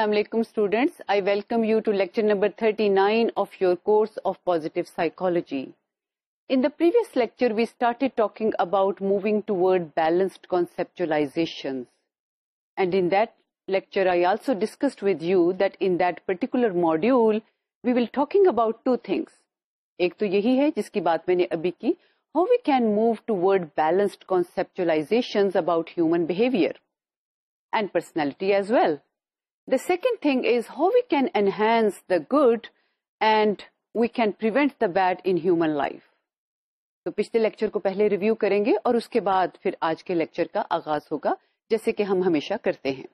السلام علیکم students I welcome you to lecture number 39 of your course of positive psychology in the previous lecture we started talking about moving toward balanced conceptualization and in that lecture I also discussed with you that in that particular module we will talking about two things ایک تو یہی ہے جس کی بات میں نے ابھی کی how we can move toward balanced conceptualization about human behaviour and personality as well the second thing is how we can enhance the good and we can prevent the bad in human life تو پچھلے lecture کو پہلے review کریں گے اور اس کے بعد پھر آج کے لیکچر کا آغاز ہوگا جیسے کہ ہم ہمیشہ کرتے ہیں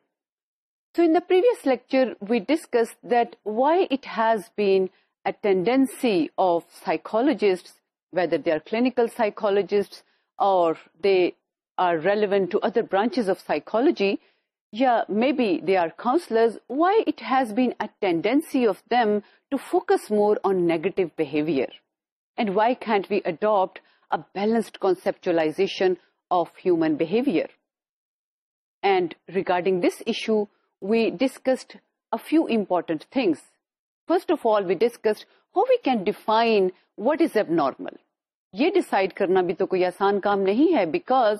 so in the previous lecture we discuss that why it has been tendency of psychologist whether they are clinical psychologist اور they are relevant to other branches of psychology یا maybe they are counsellors why it has been a tendency of کام to focus more on negative behaviour and why can't we adapt a balanced conceptualization of human behaviour and regarding this issue we discussed a few important things first of all we discussed how we can define what is abnormal یہ decide کرنا بھی تو کوئی آسان کام نہیں ہے because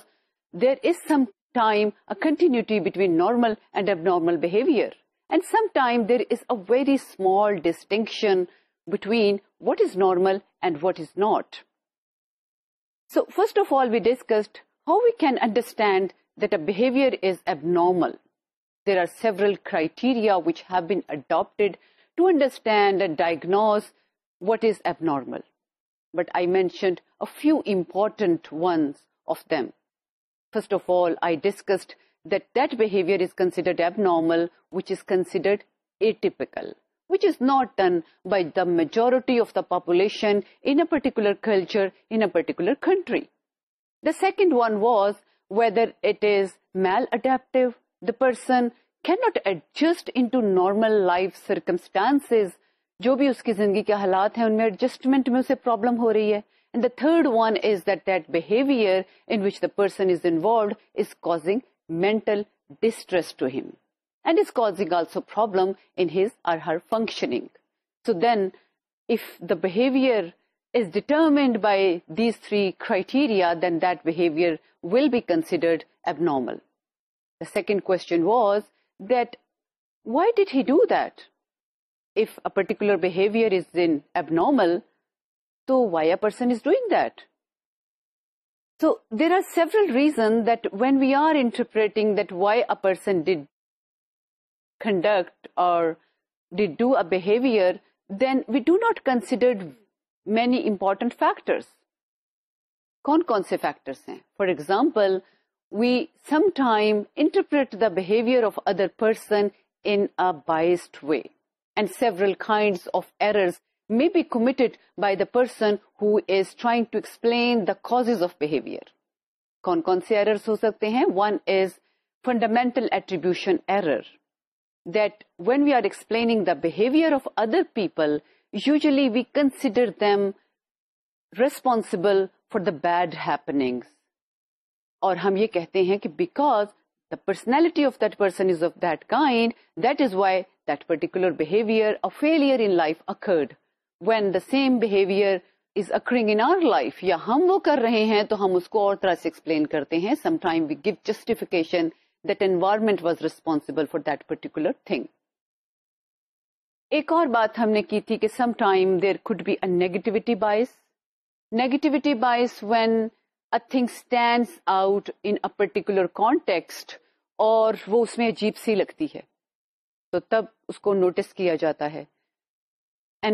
there is some time a continuity between normal and abnormal behavior. And sometimes there is a very small distinction between what is normal and what is not. So first of all, we discussed how we can understand that a behavior is abnormal. There are several criteria which have been adopted to understand and diagnose what is abnormal. But I mentioned a few important ones of them. First of all I abnormal, which is is considered atypical not is by done by the majority of the population culture culture, country the second one was whether it is mile it the person can not adjust in to normal life circumstance جو بھی اس کی زندگی کے حالات ہیں ان میں adjustment میں اسے پرابلم ہو رہی ہے the third one is that that behaviour person is and is causing mental distress him and is causing also problem by these three criteria then that behaviour will be considered abnormal the second quite did he do that if a particular is abnormal تو why a that so there are several reason that when we are interpreting that why a person did conduct اور dead do a behaviour then we do not considered many important factors کون کون سے factors ہیں for example we some time interpret the behaviour of other person in biased way and several kind of errors may be committed by the person who is trying to explain the cause of behaviour کون کون سے error ہو سکتے ہیں one is fundamental attribution error that when we are explaining the behaviour of other people usually we consider them responsible for the bad happenings اور ہم یہ کہتے ہیں کہ back the personality of person is of kind that is why particular behaviour a failure in life occurred when the same behaviour is occurring in life یا ہم وہ کر رہے ہیں تو ہم اس کو اور طرح سے ایکسپلین کرتے ہیں some time we give justification that environment was responsible for that particular thing ایک اور بات ہم نے کی تھی کہ some time there could be negativity bias negativity bias when a thing stands out in particular context اور وہ اس میں عجیب سی لگتی ہے تو تب اس کو نوٹس کیا جاتا ہے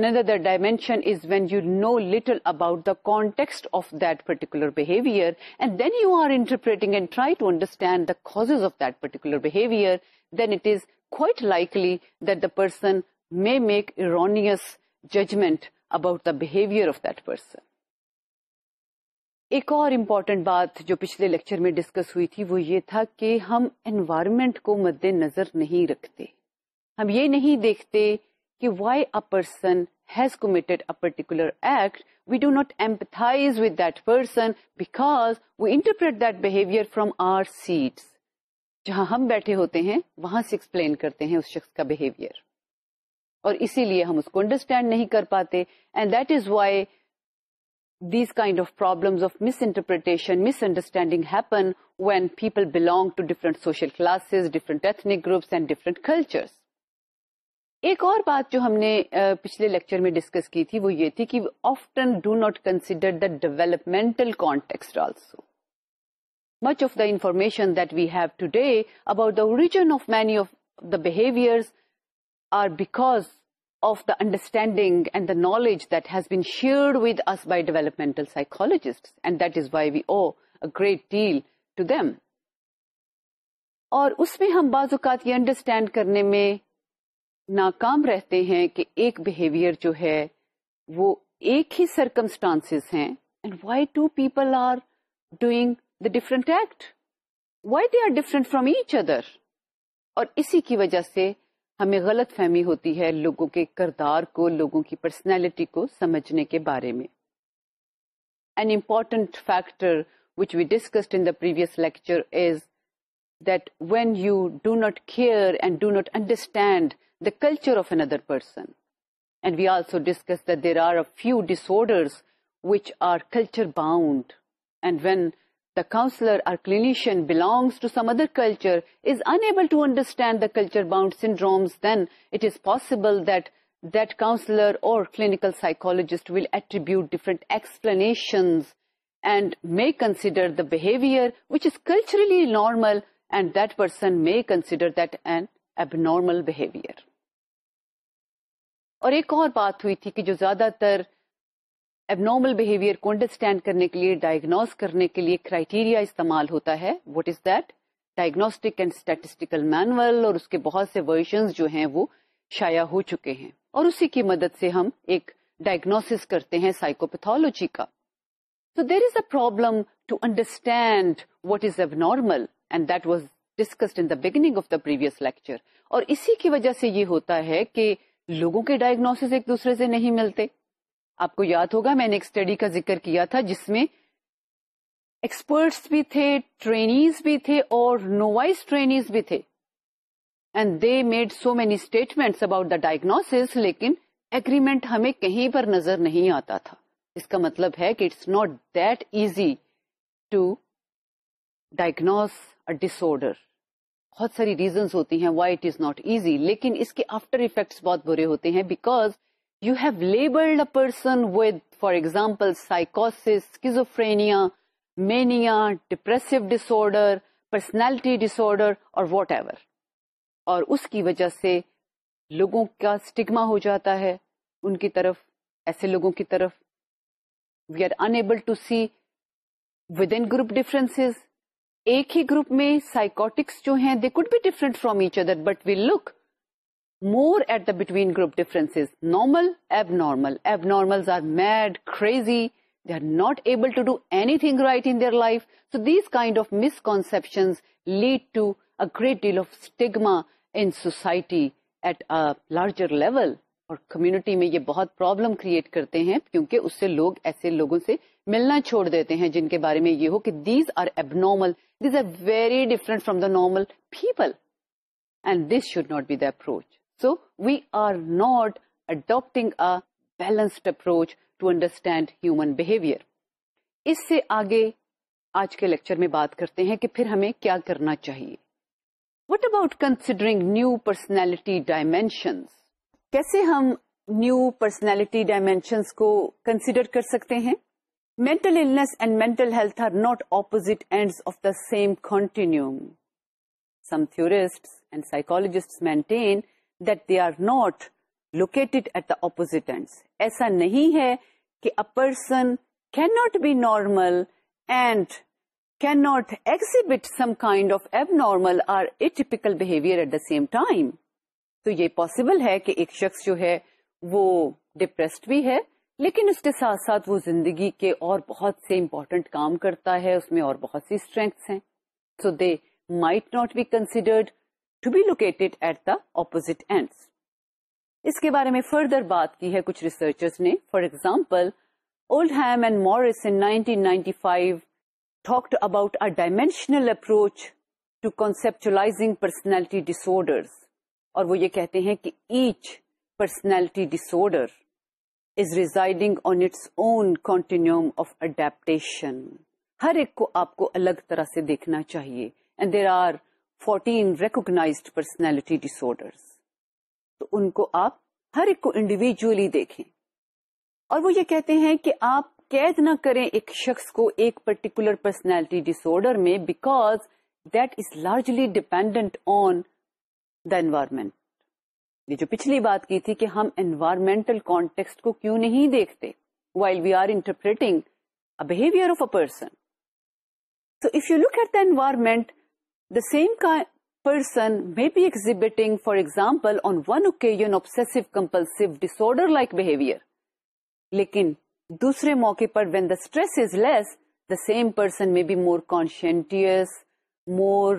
another dimension is when you know little about the context of that particular behavior and then you are interpreting and try to understand the causes of that particular behavior, then it is quite likely that the person may make erroneous judgment about the behavior of that person. ایک اور important بات جو پچھلے lecture میں discuss ہوئی تھی وہ یہ تھا کہ ہم انوائرمنٹ کو مد نظر نہیں رکھتے ہم یہ نہیں دیکھتے کہ why a person has committed a particular act we do not ایمپائز with that person because we interpret that behaviour from our seats جہاں ہم بیٹھے ہوتے ہیں وہاں سے ایکسپلین کرتے ہیں اس شخص کا بہیویئر اور اسی لیے ہم اس کو انڈرسٹینڈ نہیں کر پاتے and that is why these kind of problem of misinterpretation misunderstanding happen when people belong to different social classes different ethnic groups and different cultures ایک اور بات جو ہم نے پچھلے لیکچر میں ڈسکس کی تھی وہ یہ تھی کہ often do not consider the developmental context also much of the information that we have today about the origin of many of the behaviors are because of the understanding and the knowledge that has been shared with us by developmental psychologists and that is why we owe a great deal to them. اور اس میں ہم بعض اوقات یہ understand کرنے میں ناکام رہتے ہیں کہ ایک بہیویئر جو ہے وہ ایک ہی سرکمسٹانس ہیں and why two people are doing the different act why they are different from each other اور اسی کی وجہ سے ہمیں غلط فہمی ہوتی ہے لوگوں کے کردار کو لوگوں کی پرسنالٹی کو سمجھنے کے بارے میں an important factor which we discussed in the previous lecture is that when you do not care and do not understand the culture of another person. And we also discussed that there are a few disorders which are culture bound. And when the counselor or clinician belongs to some other culture, is unable to understand the culture bound syndromes, then it is possible that that counselor or clinical psychologist will attribute different explanations and may consider the behavior which is culturally normal, and that person may consider that an abnormal behavior. اور ایک اور بات ہوئی تھی کہ جو زیادہ تر نارمل بہیویئر کو انڈرسٹینڈ کرنے کے لیے ڈائگنوز کرنے کے لیے کرائٹیریا استعمال ہوتا ہے what is that diagnostic and statistical manual اور اس کے بہت سے ورژنز جو ہیں وہ شائع ہو چکے ہیں اور اسی کی مدد سے ہم ایک ڈائگنوس کرتے ہیں سائیکوپیتھالوجی کا so there is a problem to understand what is normal and that was discussed in the beginning of the previous lecture اور اسی کی وجہ سے یہ ہوتا ہے کہ لوگوں کے ڈائگنوس ایک دوسرے سے نہیں ملتے آپ کو یاد ہوگا میں نے ایک اسٹڈی کا ذکر کیا تھا جس میں ایکسپرٹس بھی تھے ٹرینیز بھی تھے اور نوائز ٹرینیز بھی تھے and they made so many statements about the diagnose لیکن اگریمنٹ ہمیں کہیں پر نظر نہیں آتا تھا اس کا مطلب ہے کہ it's not that easy to diagnose disorder بہت ساری ریزنس ہوتی ہیں why it is not easy لیکن اس کے آفٹر افیکٹس بہت برے ہوتے ہیں because you have labelled a person with for example سائکوس schizophrenia mania depressive disorder personality disorder اور واٹ ایور اور اس کی وجہ سے لوگوں کا اسٹگما ہو جاتا ہے ان کی طرف ایسے لوگوں کی طرف we are unable to see within group differences ایک ہی گروپ میں سائیکوٹکس جو ہیں they could be different from each other but we look more at the between group difference normal abnormal abnormal are mad crazy they are not able to do anything right in their life so these kind of misconception lead to a great deal of stigma in society at a larger level اور community میں یہ بہت problem create کرتے ہیں کیونکہ اس سے لوگ ایسے لوگوں سے ملنا چھوڑ دیتے ہیں جن کے بارے میں یہ ہو کہ these are abnormal these are very different from the normal people and this should not be the approach so we are not adapting a balanced approach to understand human behaviour اس سے آگے آج کے lecture میں بات کرتے ہیں کہ پھر ہمیں کیا کرنا چاہیے what about considering new personality dimensions کیسے ہم نیو پرسنالٹی ڈائمینشنس کو کنسیڈر کر سکتے ہیں mental illness and mental health are not opposite of the same continuum some theorists and psychologist maintain that they are not located at the opposite and ایسا نہیں ہے کہ ا پرسن کی not be normal and can not exhibit some kind of abnormal or atypical behaviour at the same time تو یہ possible ہے کہ ایک شخص جو ہے وہ ڈپریسڈ بھی ہے لیکن اس کے ساتھ ساتھ وہ زندگی کے اور بہت سے امپورٹنٹ کام کرتا ہے اس میں اور بہت سی اسٹرینگس ہیں so they might not be considered to be located at the opposite ends اس کے بارے میں فردر بات کی ہے کچھ ریسرچرز نے for example Oldham and Morris in nineteen ninety five about a dimensional approach to conceptualising personality ڈس اور وہ یہ کہتے ہیں کہ ایچ پرسنالٹی ڈس ہر ایک کو آپ کو الگ طرح سے دیکھنا چاہیے اینڈ دیر آر فورٹین ریکوگناٹی ڈسر تو ان کو آپ ہر ایک کو انڈیویجلی دیکھیں اور وہ یہ کہتے ہیں کہ آپ قید نہ کریں ایک شخص کو ایک پرٹیکولر پرسنالٹی ڈسر میں because that is largely dependent on the environment یہ جو پچھلی بات کی تھی کہ ہم انوائرمنٹل کانٹیکسٹ کو کیوں نہیں دیکھتے while we are interpreting behaviour of a person so if you look at the environment the same کا person may be exhibiting for example on one occasion obsessive compulsive disorder like behaviour لیکن دوسرے موقع پر when the stress is less the same person may be more conscientious more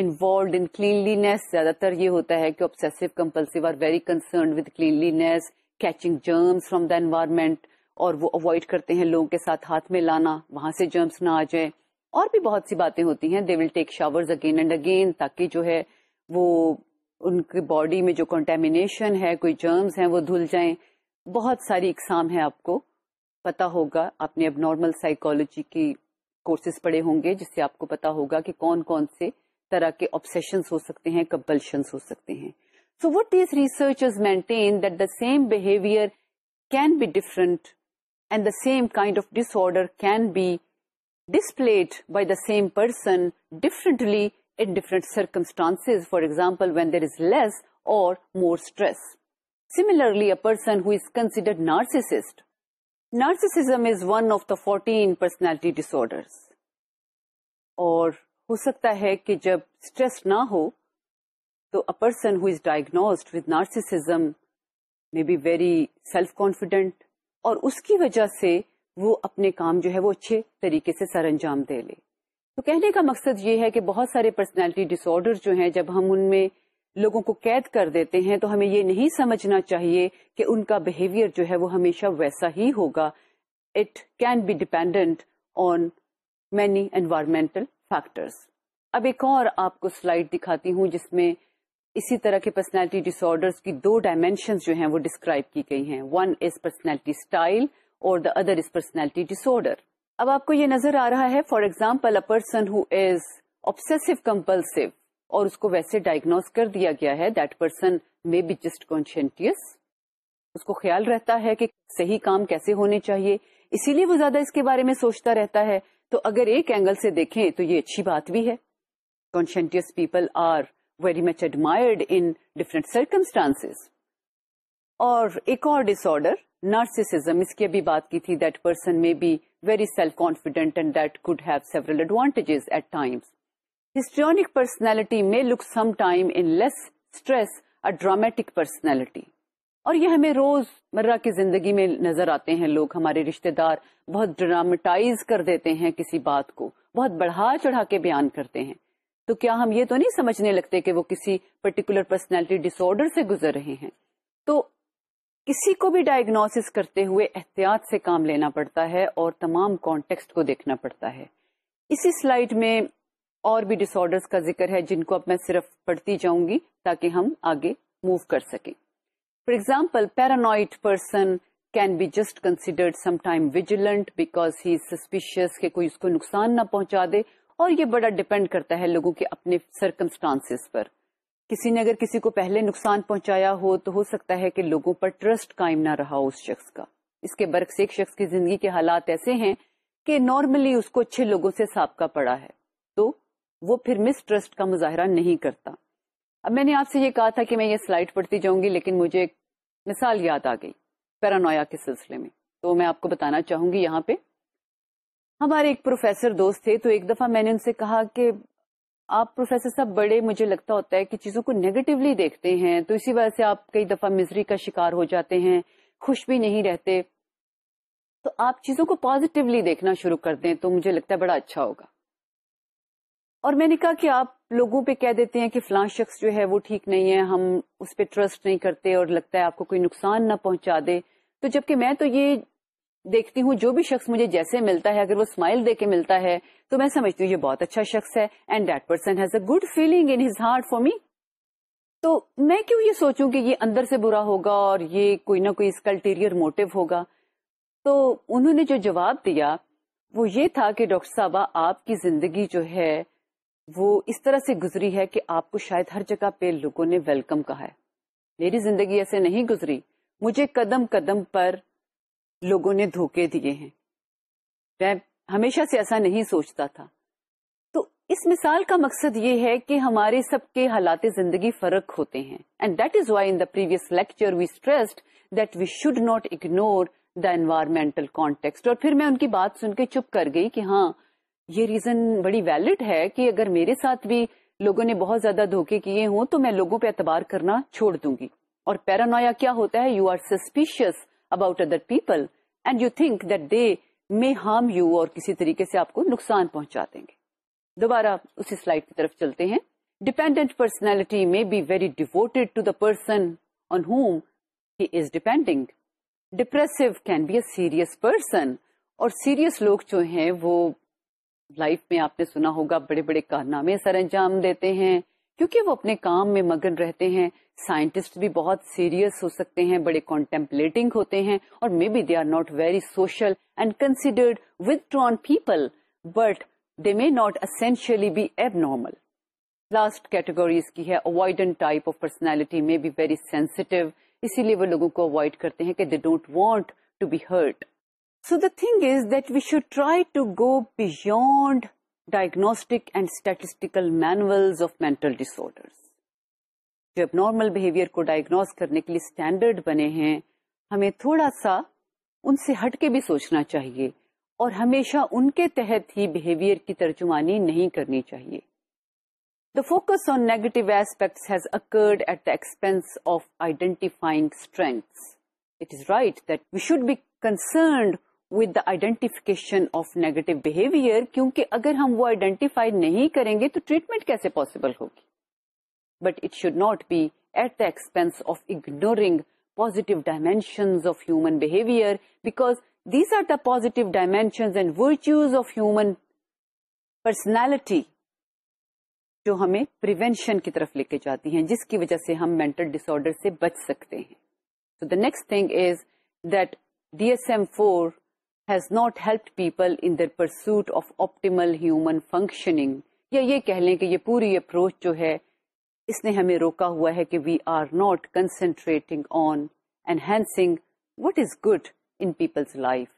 involved in cleanliness زیادہ تر یہ ہوتا ہے کہ obsessive compulsive are very with cleanliness catching germs from the environment اور وہ اوائڈ کرتے ہیں لوگوں کے ساتھ ہاتھ میں لانا وہاں سے جرمس نہ آ جائیں اور بھی بہت سی باتیں ہوتی ہیں they will take again and again تاکہ جو ہے وہ ان کی باڈی میں جو کنٹامنیشن ہے کوئی جرمس ہیں وہ دھل جائیں بہت ساری اقسام ہیں آپ کو پتا ہوگا آپ نے اب نارمل سائیکولوجی کی کورسز پڑھے ہوں گے جس سے آپ کو پتا ہوگا کہ کون کون سے طرح کے آبسیشنس ہو سکتے ہیں کمپلشنس ہو سکتے ہیں so what these researchers maintain that the the same behaviour can be different and same kind of disorder can be displayed by the same person differently in different circumstance for example when there is less اور more stress similarly person who is considered narcissist narcissism is one of the fourteen personality ڈس اور ہو سکتا ہے کہ جب stress نہ ہو تو a person who is diagnosed with narcissism میں بی ویری سیلف کانفیڈینٹ اور اس کی وجہ سے وہ اپنے کام جو ہے وہ اچھے طریقے سے سر انجام دے لے تو کہنے کا مقصد یہ ہے کہ بہت سارے پرسنالٹی ڈس آرڈر جو ہیں جب ہم ان میں لوگوں کو قید کر دیتے ہیں تو ہمیں یہ نہیں سمجھنا چاہیے کہ ان کا بہیویئر جو ہے وہ ہمیشہ ویسا ہی ہوگا it can be dependent on many environmental factors اب ایک اور آپ کو سلائڈ دکھاتی ہوں جس میں اسی طرح کے پرسنالٹی ڈس آرڈر کی دو ڈائمینشن جو ہیں وہ ڈسکرائب کی گئی ہیں ون از پرسنالٹی اسٹائل اور the other is personality disorder اب آپ کو یہ نظر آ رہا ہے for example a person who is obsessive compulsive اور اس کو ویسے ڈائگنوز کر دیا گیا ہے that person may be just conscientious اس کو خیال رہتا ہے کہ صحیح کام کیسے ہونے چاہیے اسی لیے وہ زیادہ اس کے بارے میں سوچتا رہتا ہے تو اگر ایک اینگل سے دیکھیں تو یہ اچھی بات بھی ہے conscientious people are very much admired in different circumstance اور ایک اور ڈس آرڈر نارسیسم اس کی ابھی بات کی تھی that person may be very self confident and that could have several advantages at histrionic personality may look some time in less stress a dramatic personality اور یہ ہمیں روز مرہ کی زندگی میں نظر آتے ہیں لوگ ہمارے رشتے دار بہت ڈرامٹائز کر دیتے ہیں کسی بات کو بہت بڑھا چڑھا کے بیان کرتے ہیں تو کیا ہم یہ تو نہیں سمجھنے لگتے کہ وہ کسی پرٹیکولر پرسنالٹی ڈس آرڈر سے گزر رہے ہیں تو کسی کو بھی ڈائگنوس کرتے ہوئے احتیاط سے کام لینا پڑتا ہے اور تمام کانٹیکسٹ کو دیکھنا پڑتا ہے اسی سلائڈ میں اور بھی ڈس آرڈرس کا ذکر ہے جن کو اب میں صرف پڑھتی جاؤں گی تاکہ ہم آگے موو کر سکیں فار ایگزامپل پہنچا دے اور یہ بڑا ڈیپینڈ کرتا ہے نقصان پہنچایا ہو تو ہو سکتا ہے کہ لوگوں پر ٹرسٹ قائم نہ رہا اس شخص کا اس کے برک سے ایک شخص کی زندگی کے حالات ایسے ہیں کہ نارملی اس کو اچھے لوگوں سے سابقہ پڑا ہے تو وہ پھر مس ٹرسٹ کا مظاہرہ نہیں کرتا اب میں نے آپ سے یہ کہا تھا کہ میں یہ سلائڈ پڑھتی جاؤں گی لیکن مجھے ایک مثال یاد آ گئی پیرانویا کے سلسلے میں تو میں آپ کو بتانا چاہوں گی یہاں پہ ہمارے ایک پروفیسر دوست تھے تو ایک دفعہ میں نے ان سے کہا کہ آپ پروفیسر صاحب بڑے مجھے لگتا ہوتا ہے کہ چیزوں کو نیگیٹولی دیکھتے ہیں تو اسی وجہ سے آپ کئی دفعہ مزری کا شکار ہو جاتے ہیں خوش بھی نہیں رہتے تو آپ چیزوں کو پازیٹیولی دیکھنا شروع کر دیں تو مجھے لگتا ہے بڑا اچھا ہوگا اور میں نے کہا کہ آپ لوگوں پہ کہہ دیتے ہیں کہ فلاں شخص جو ہے وہ ٹھیک نہیں ہے ہم اس پہ ٹرسٹ نہیں کرتے اور لگتا ہے آپ کو کوئی نقصان نہ پہنچا دے تو جبکہ میں تو یہ دیکھتی ہوں جو بھی شخص مجھے جیسے ملتا ہے اگر وہ اسمائل دے کے ملتا ہے تو میں سمجھتی ہوں یہ بہت اچھا شخص ہے and that person has a good feeling in his heart for me تو میں کیوں یہ سوچوں کہ یہ اندر سے برا ہوگا اور یہ کوئی نہ کوئی اس کا الٹیریئر موٹو ہوگا تو انہوں نے جو جواب دیا وہ یہ تھا کہ ڈاکٹر صاحبہ آپ کی زندگی جو ہے وہ اس طرح سے گزری ہے کہ آپ کو شاید ہر جگہ پہ لوگوں نے ویلکم کہا ہے میری زندگی ایسے نہیں گزری مجھے قدم قدم پر لوگوں نے دھوکے دیے ہیں میں ہمیشہ سے ایسا نہیں سوچتا تھا تو اس مثال کا مقصد یہ ہے کہ ہمارے سب کے حالات زندگی فرق ہوتے ہیں and that is why in the previous lecture we stressed that we should not ignore the environmental context اور پھر میں ان کی بات سن کے چپ کر گئی کہ ہاں یہ ریزن بڑی ویلڈ ہے کہ اگر میرے ساتھ بھی لوگوں نے بہت زیادہ دھوکے کیے ہوں تو میں لوگوں پہ اعتبار کرنا چھوڑ دوں گی اور پیرانویا کیا ہوتا ہے you are suspicious about other people and you think that they may harm you اور کسی طریقے سے آپ کو نقصان پہنچا دیں گے دوبارہ اسی سلائڈ کی طرف چلتے ہیں dependent personality may be very devoted to the person on whom he is depending depressive can be a serious person اور سیریس لوگ جو ہیں وہ لائف میں آپ نے سنا ہوگا بڑے بڑے کارنامے سر انجام دیتے ہیں کیونکہ وہ اپنے کام میں مگن رہتے ہیں سائنٹسٹ بھی بہت سیریس ہو سکتے ہیں بڑے کانٹمپلیٹنگ ہوتے ہیں اور may be they are not very social and considered withdrawn people but they may not essentially be abnormal last categories کی ہے avoidant type of personality may be very sensitive اسی لیے وہ لوگوں کو اوائڈ کرتے ہیں کہ they don't want to be hurt so the thing is that we should try to go جو اب نارمل بہیویئر کو ڈائگنوز کرنے کے لیے اسٹینڈرڈ بنے ہیں ہمیں تھوڑا سا ان سے ہٹ کے بھی سوچنا چاہیے اور ہمیشہ ان کے تحت ہی بہیویئر کی ترجمانی نہیں کرنی چاہیے the focus on negative aspects has occurred at the expense of identifying strengths it is right that we should be concerned with the identification of negative behaviour کیونکہ اگر ہم وہ آئیڈینٹیفائی نہیں کریں گے تو ٹریٹمنٹ کیسے پاسبل ہوگی but it should not be at the expense of ignoring ignore dimensions of human behaviour because these are the positive and virtues of human personality جو ہمیں پریونشن کی طرف لے کے جاتی ہیں جس کی وجہ سے ہم مینٹل ڈسارڈر سے بچ سکتے ہیں so the next thing is that D S M four finishing یا یہ کہہ لیں کہ یہ پوری اپروچ جو ہے اس نے ہمیں روکا ہوا ہے کہ we are not concentrating on enhancing what is good in people's life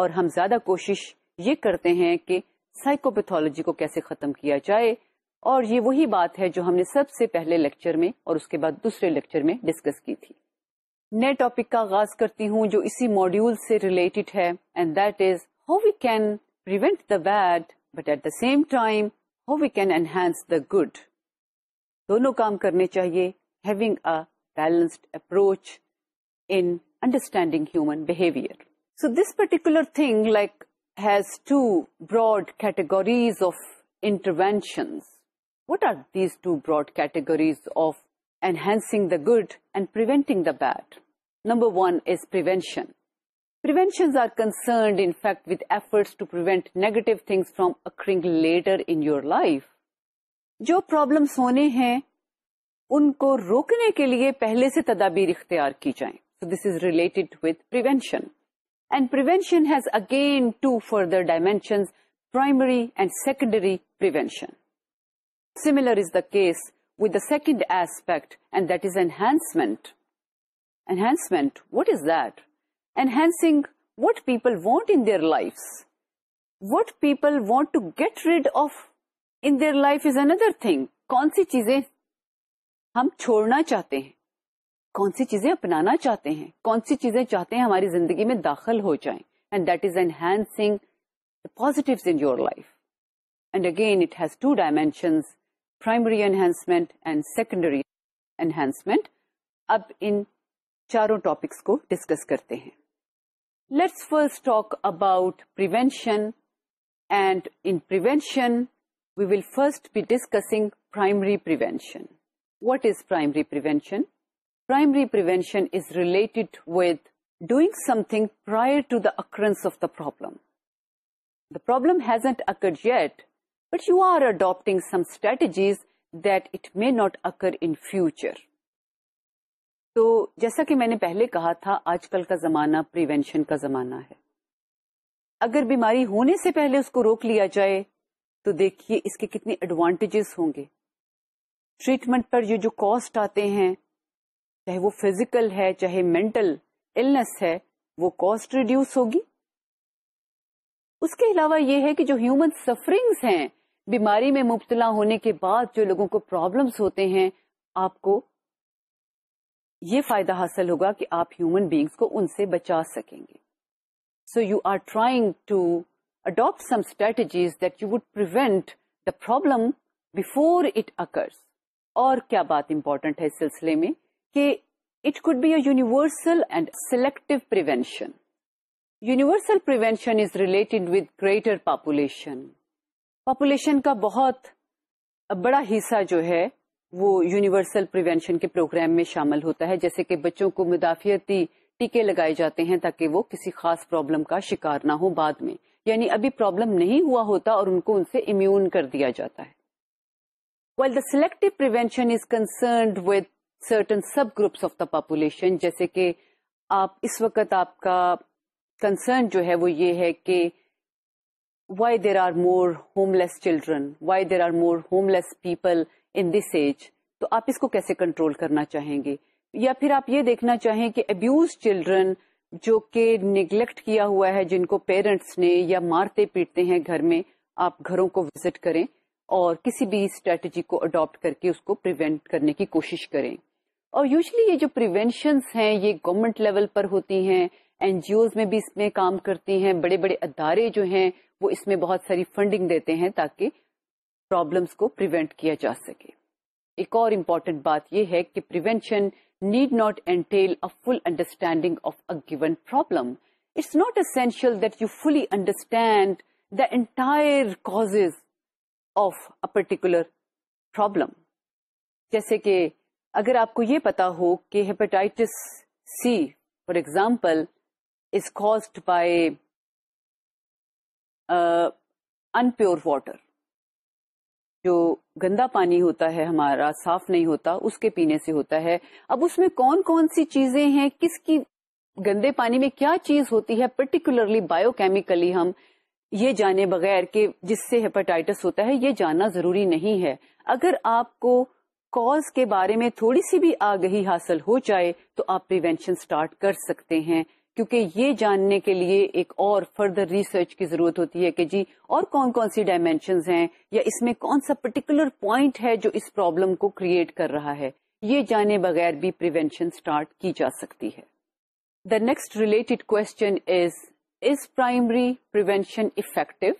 اور ہم زیادہ کوشش یہ کرتے ہیں کہ سائیکوپیتھولوجی کو کیسے ختم کیا جائے اور یہ وہی بات ہے جو ہم نے سب سے پہلے لیکچر میں اور اس کے بعد دوسرے لیکچر میں ڈسکس کی تھی نئے ٹاپک کا آغاز کرتی ہوں جو اسی ماڈیول سے ریلیٹڈ ہے and that is how we can کینوینٹ the bad but at the same time how we can enhance the good دونوں کام کرنے چاہیے having a balanced approach in understanding human behaviour so this particular thing like has two broad categories of intervention what are these two broad categories of اینہ the good and پر bad نمبرشنشنڈ from later life جو problems ہونے ہیں ان کو روکنے کے لیے پہلے سے تدابیر اختیار کی جائیں so this is related has again to further dimension primary and secondary similar is this second aspect and that is enhancement enhancement what is that enhancing what people want انائف what people want to get rid of in life is another thing کون سی چیزیں ہم چھوڑنا چاہتے ہیں کون سی چیزیں اپنانا چاہتے ہیں کون سی چیزیں چاہتے ہیں ہماری زندگی میں داخل ہو جائیں and that is enhancing positive your life and again it has two dimensions primary enhancement and secondary enhancement اب ان چاروں ٹاپکس کو ڈسکس کرتے ہیں let's first talk about and in prevention we will first be discussing primary prevention what is primary primary prevention is related with doing some thing prior to the occurrence of the problem the problem hasn't occurred yet but you are adopting some strategies that it may not occur in future تو جیسا کہ میں نے پہلے کہا تھا آج کل کا زمانہ پریونشن کا زمانہ ہے اگر بیماری ہونے سے پہلے اس کو روک لیا جائے تو دیکھیے اس کے کتنے ایڈوانٹیجز ہوں گے ٹریٹمنٹ پر یہ جو کاسٹ آتے ہیں چاہے وہ فزیکل ہے چاہے مینٹل النس ہے وہ کاسٹ ریڈیوس ہوگی اس کے علاوہ یہ ہے کہ جو ہیومن سفرنگس ہیں بیماری میں مبتلا ہونے کے بعد جو لوگوں کو پرابلمس ہوتے ہیں آپ کو یہ فائدہ حاصل ہوگا کہ آپ ہیومن بیگس کو ان سے بچا سکیں گے so you are trying to adapt some strategies that you would prevent the problem before it occurs اور کیا بات امپورٹنٹ ہے اس سلسلے میں کہ it could be a universal and selective prevention universal prevention is related with greater population population کا بہت بڑا حصہ جو ہے وہ یونیورسل پریونشن کے پروگرام میں شامل ہوتا ہے جیسے کہ بچوں کو مدافعتی ٹیکے لگائے جاتے ہیں تاکہ وہ کسی خاص پرابلم کا شکار نہ ہو بعد میں یعنی ابھی پرابلم نہیں ہوا ہوتا اور ان کو ان سے امیون کر دیا جاتا ہے well the select prevention is concerned with certain subgroups of the population جیسے کہ آپ اس وقت آپ کا کنسرن جو ہے وہ یہ ہے کہ why there are more homeless children why there are more homeless people in this age تو آپ اس کو کیسے کنٹرول کرنا چاہیں گے یا پھر آپ یہ دیکھنا چاہیں کہ ابیوز چلڈرن جو کہ نیگلیکٹ کیا ہوا ہے جن کو پیرنٹس نے یا مارتے پیٹتے ہیں گھر میں آپ گھروں کو وزٹ کریں اور کسی بھی اسٹریٹجی کو اڈاپٹ کر کے اس کو پریوینٹ کرنے کی کوشش کریں اور یوزلی یہ جو پریونشنس ہیں یہ گورمنٹ لیول پر ہوتی ہیں این جی اوز میں بھی اس میں کام کرتی ہیں بڑے بڑے ادارے جو ہیں وہ اس میں بہت ساری فنڈنگ دیتے ہیں تاکہ پرابلمس کو پریونٹ کیا جا سکے ایک اور امپورٹنٹ بات یہ ہے کہ prevention need not a full understanding of a given problem it's not essential that you fully understand the entire cause of a particular problem جیسے کہ اگر آپ کو یہ پتا ہو کہ hepatitis C for example is caused by impure water جو گندا پانی ہوتا ہے ہمارا صاف نہیں ہوتا اس کے پینے سے ہوتا ہے اب اس میں کون کون سی چیزیں ہیں کس کی گندے پانی میں کیا چیز ہوتی ہے پرٹیکولرلی بایو کیمیکلی ہم یہ جانے بغیر کہ جس سے ہیپاٹائٹس ہوتا ہے یہ جاننا ضروری نہیں ہے اگر آپ کو کوز کے بارے میں تھوڑی سی بھی آگہی حاصل ہو جائے تو آپ پریونشن سٹارٹ کر سکتے ہیں کیونکہ یہ جاننے کے لیے ایک اور فردر ریسرچ کی ضرورت ہوتی ہے کہ جی اور کون کون سی ڈائمینشنز ہیں یا اس میں کون سا پرٹیکولر پوائنٹ ہے جو اس پرابلم کو کریٹ کر رہا ہے یہ جانے بغیر بھی پریونشن اسٹارٹ کی جا سکتی ہے the next related question is is primary prevention effective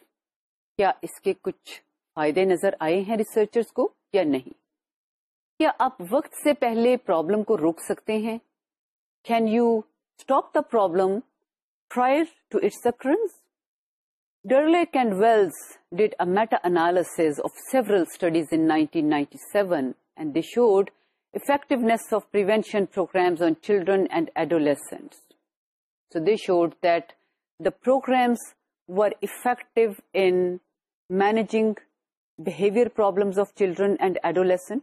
کیا اس کے کچھ فائدے نظر آئے ہیں ریسرچرز کو یا نہیں کیا آپ وقت سے پہلے پرابلم کو روک سکتے ہیں can you problems in children and ایڈولسن so they should that the programme behaviour problems of children and adolescents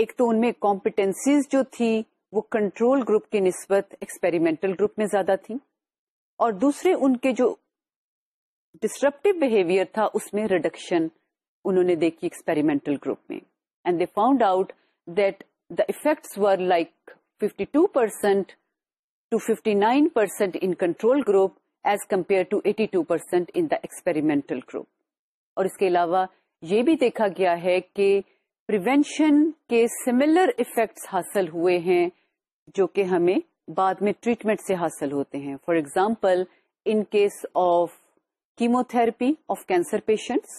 ایک تو ان میں کامپیٹینسیز جو تھی وہ کنٹرول گروپ کی نسبت ایکسپیریمنٹل گروپ میں زیادہ تھی اور دوسرے ان کے جو ڈسٹرپٹیو بہیویئر تھا اس میں ریڈکشن انہوں نے دیکھی ایکسپیریمنٹل گروپ میں and they found out that the effects were like fifty two percent in control group as compare to percent in the experimental group اور اس کے علاوہ یہ بھی دیکھا گیا ہے کہ پریونشن کے سملر افیکٹس حاصل ہوئے ہیں جو کہ ہمیں بعد میں ٹریٹمنٹ سے حاصل ہوتے ہیں for example in case of chemotherapy of cancer patients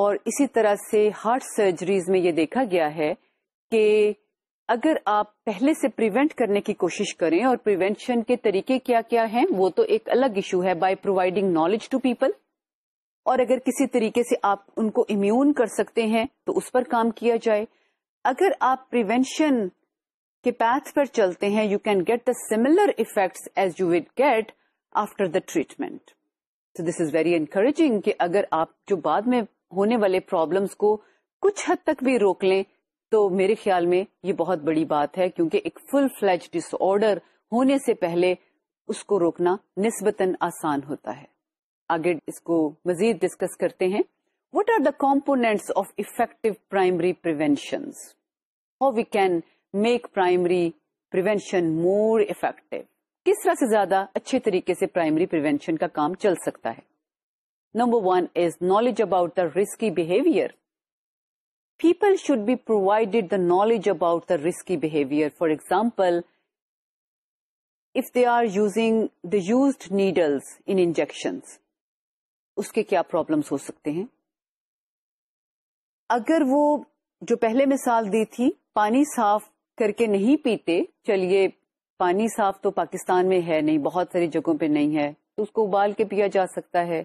اور اسی طرح سے ہارٹ سرجریز میں یہ دیکھا گیا ہے کہ اگر آپ پہلے سے پریونٹ کرنے کی کوشش کریں اور پریونشن کے طریقے کیا کیا ہیں وہ تو ایک الگ ایشو ہے by providing knowledge to people اور اگر کسی طریقے سے آپ ان کو امیون کر سکتے ہیں تو اس پر کام کیا جائے اگر آپ پریونشن کے پیتھ پر چلتے ہیں you can get the similar effects as you would get after the treatment this is very encouraging کہ اگر آپ جو بعد میں ہونے والے پرابلمس کو کچھ حد تک بھی روک لیں تو میرے خیال میں یہ بہت بڑی بات ہے کیونکہ ایک فل فلیج ڈس آرڈر ہونے سے پہلے اس کو روکنا نسبتاً آسان ہوتا ہے آگے اس کو مزید ڈسکس کرتے ہیں what are the components of effective primary how we can make primary prevention more effective کس طرح سے زیادہ اچھے طریقے سے پرائمری پروینشن کا کام چل سکتا ہے number one is knowledge about the risky behaviour people should be provided the knowledge about the risky behaviour for example if they are using the used needles injections اس کے کیا پرابلمس ہو سکتے ہیں اگر وہ جو پہلے مثال دی تھی پانی صاف کر کے نہیں پیتے چلیے پانی صاف تو پاکستان میں ہے نہیں بہت ساری جگہوں پہ نہیں ہے تو اس کو ابال کے پیا جا سکتا ہے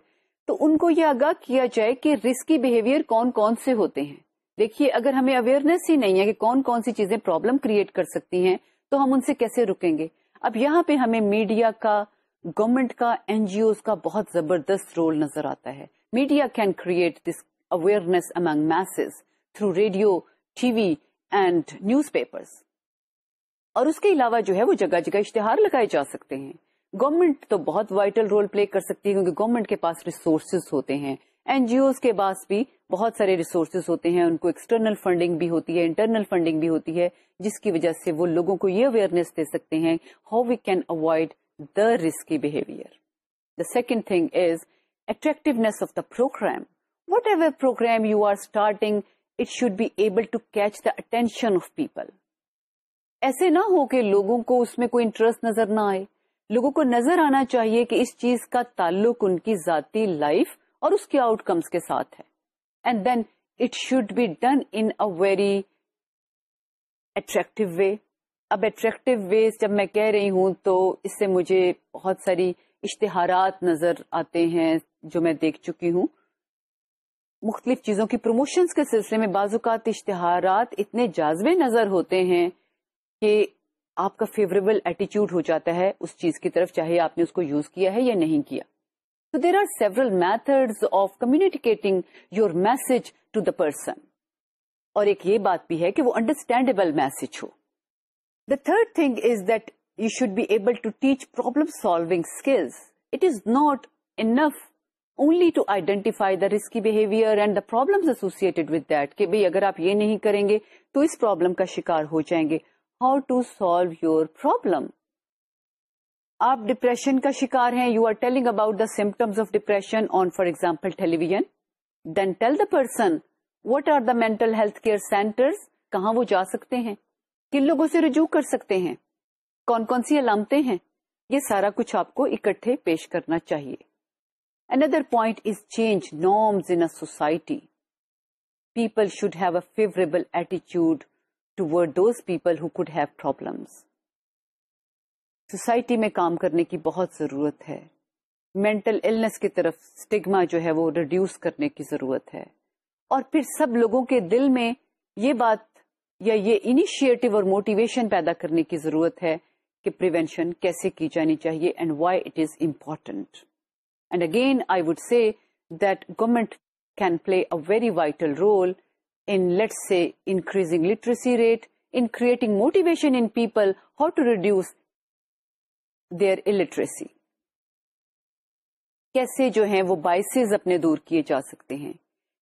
تو ان کو یہ آگاہ کیا جائے کہ رسکی بہیویئر کون کون سے ہوتے ہیں دیکھیے اگر ہمیں اویئرنیس ہی نہیں ہے کہ کون کون سی چیزیں پرابلم کریٹ کر سکتی ہیں تو ہم ان سے کیسے رکیں گے اب یہاں پہ ہمیں میڈیا کا گورنمنٹ کا این جی اوز کا بہت زبردست رول نظر آتا ہے media can create this awareness among masses through radio T V and newspapers اور اس کے علاوہ جو ہے وہ جگہ جگہ اشتہار لگائے جا سکتے ہیں گورنمنٹ تو بہت وائٹل رول پلے کر سکتی ہے کیونکہ گورنمنٹ کے پاس ریسورسز ہوتے ہیں این جی اوز کے پاس بھی بہت سارے ریسورسز ہوتے ہیں ان کو ایکسٹرنل فنڈنگ بھی ہوتی ہے انٹرنل فنڈنگ بھی ہوتی ہے جس کی وجہ سے وہ لوگوں کو یہ اویئرنیس دے سکتے ہیں how we can avoid risky behaviour the second thing is attractiveness of the programme whatever programme you are starting it should be ایو catch the attention of people ایسے نہ ہو کہ لوگوں کو اس میں کوئی انٹرسٹ نظر نہ آئے لوگوں کو نظر آنا چاہیے کہ اس چیز کا تعلق ان کی ذاتی لائف اور اس کے آؤٹ کمس کے ساتھ ہے and then it should be done in very attractive way اب اٹریکٹو ویز جب میں کہہ رہی ہوں تو اس سے مجھے بہت ساری اشتہارات نظر آتے ہیں جو میں دیکھ چکی ہوں مختلف چیزوں کی پروموشنز کے سلسلے میں بعض اوقات اشتہارات اتنے جازوے نظر ہوتے ہیں کہ آپ کا فیوریبل ایٹیچیوڈ ہو جاتا ہے اس چیز کی طرف چاہے آپ نے اس کو یوز کیا ہے یا نہیں کیا تو there are several method of communicating your message to the person اور ایک یہ بات بھی ہے کہ وہ انڈرسٹینڈیبل میسج ہو The third thing should be able to teach problem solving skills. It is not enough only to identify the risky behavior and the problems associated with that the problem اگر آپ یہ نہیں کریں گے تو اس problem کا شکار ہو جائیں گے How to solve your problem. آپ ڈپریشن کا شکار ہیں you are telling about symptoms of depression on for example television then tell the person what are the mental health care centre کہاں وہ جا سکتے ہیں کن لوگوں سے رجوع کر سکتے ہیں کون کون سی علامتیں ہیں یہ سارا کچھ آپ کو اکٹھے پیش کرنا چاہیے another point is change norms in society people should have a favourable ایٹیچیوڈ toward those people who could have problems society میں کام کرنے کی بہت ضرورت ہے مینٹل النس کی طرف اسٹگما جو ہے وہ ریڈیوس کرنے کی ضرورت ہے اور پھر سب لوگوں کے دل میں یہ بات یا یہ انیشیٹو اور موٹیویشن پیدا کرنے کی ضرورت ہے کہ پروینشن کیسے کی جانی چاہیے and and why it is important again I would that government can play a very vital role in let's say increasing literacy rate in creating motivation in people how to reduce their illiteracy کیسے جو ہیں وہ biases اپنے دور کیے جا سکتے ہیں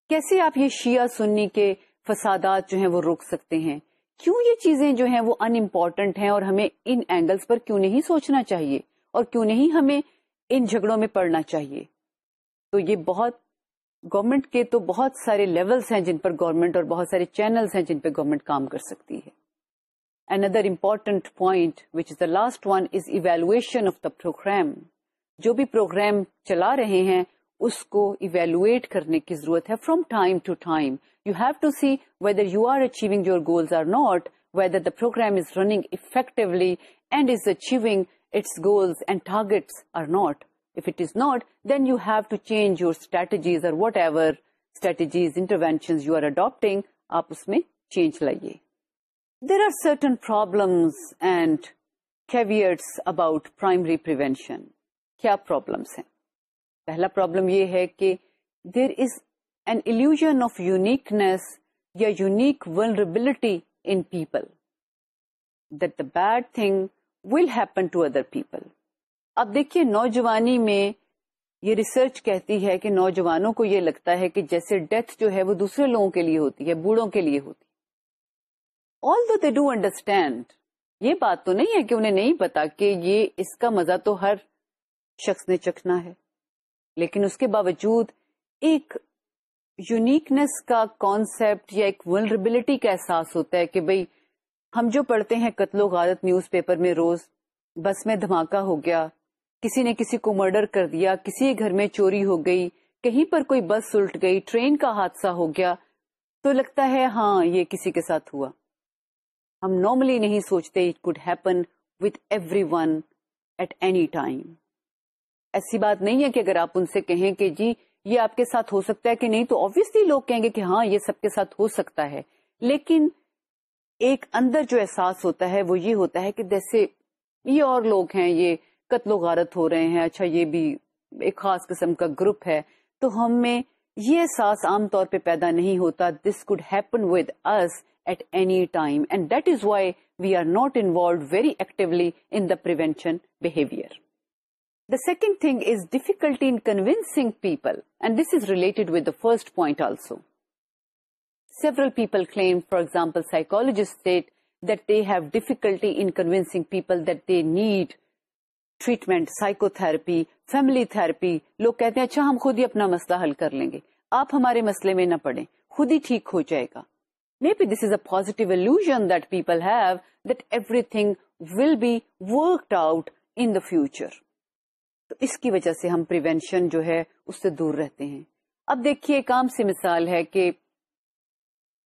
کیسے آپ یہ شیعہ سننی کے فسادات جو ہیں وہ روک سکتے ہیں کیوں یہ چیزیں جو ہیں وہ ان امپورٹنٹ ہیں اور ہمیں ان اینگلس پر کیوں نہیں سوچنا چاہیے اور کیوں نہیں ہمیں ان جھگڑوں میں پڑنا چاہیے تو یہ بہت گورمنٹ کے تو بہت سارے لیولس ہیں جن پر گورمنٹ اور بہت سارے چینلس ہیں جن پہ گورنمنٹ کام کر سکتی ہے another important point which the last one is evaluation of the programme جو بھی پروگرام چلا رہے ہیں اس کو ایویلویٹ کرنے کی ضرورت ہے from time to time you have to see whether you are achieving your goals whether pro to change your strategies whatever strategies intervention you are adapting آپ اس میں چینج لائیے there are certain problem about primary prevention کیا problems ہیں پہلا problem یہ ہے کہ there is an illusion of uniqueness یا unique vulnerability in people that the bad thing will happen to other people اب دیکھیے نوجوانی میں یہ ریسرچ کہتی ہے کہ نوجوانوں کو یہ لگتا ہے کہ جیسے ڈیتھ جو ہے وہ دوسرے لوگوں کے لیے ہوتی ہے بوڑھوں کے لیے ہوتی although they do understand یہ بات تو نہیں ہے کہ انہیں نہیں پتا کہ یہ اس کا مزہ تو ہر شخص نے چکھنا ہے لیکن اس کے باوجود ایک یونیکنیس کا کانسیپٹ یا ایک ولربلٹی کا احساس ہوتا ہے کہ بھئی ہم جو پڑھتے ہیں قتل و غارت نیوز پیپر میں روز بس میں دھماکہ ہو گیا کسی کسی نے کو مرڈر کر دیا کسی گھر میں چوری ہو گئی کہیں پر کوئی بس الٹ گئی ٹرین کا حادثہ ہو گیا تو لگتا ہے ہاں یہ کسی کے ساتھ ہوا ہم نارملی نہیں سوچتے it could happen with everyone at any time ایسی بات نہیں ہے کہ اگر آپ ان سے کہیں کہ جی یہ آپ کے ساتھ ہو سکتا ہے کہ نہیں تو آبیسلی لوگ کہیں گے کہ ہاں یہ سب کے ساتھ ہو سکتا ہے لیکن ایک اندر جو احساس ہوتا ہے وہ یہ ہوتا ہے کہ جیسے یہ اور لوگ ہیں یہ قتل و غارت ہو رہے ہیں اچھا یہ بھی ایک خاص قسم کا گروپ ہے تو ہم میں یہ احساس عام طور پہ پیدا نہیں ہوتا this could happen with us at any time and that is why we are not involved very actually in the prevention behaviour The second thing is difficulty in convincing people and this is related with the first point also. Several people claim, for example, psychologists state that they have difficulty in convincing people that they need treatment, psychotherapy, family therapy. Therapy لوگ کہتے ہیں اچھا ہم خود ہی اپنا مسئلہ حل کر لیں گے آپ ہمارے مسئلے میں نہ پڑیں خود ہی ٹھیک ہو جائے گا maybe this is a positive illusion that people have that everything will be worked out in the future تو اس کی وجہ سے ہم پریونشن جو ہے اس سے دور رہتے ہیں اب دیکھیے ایک عام سی مثال ہے کہ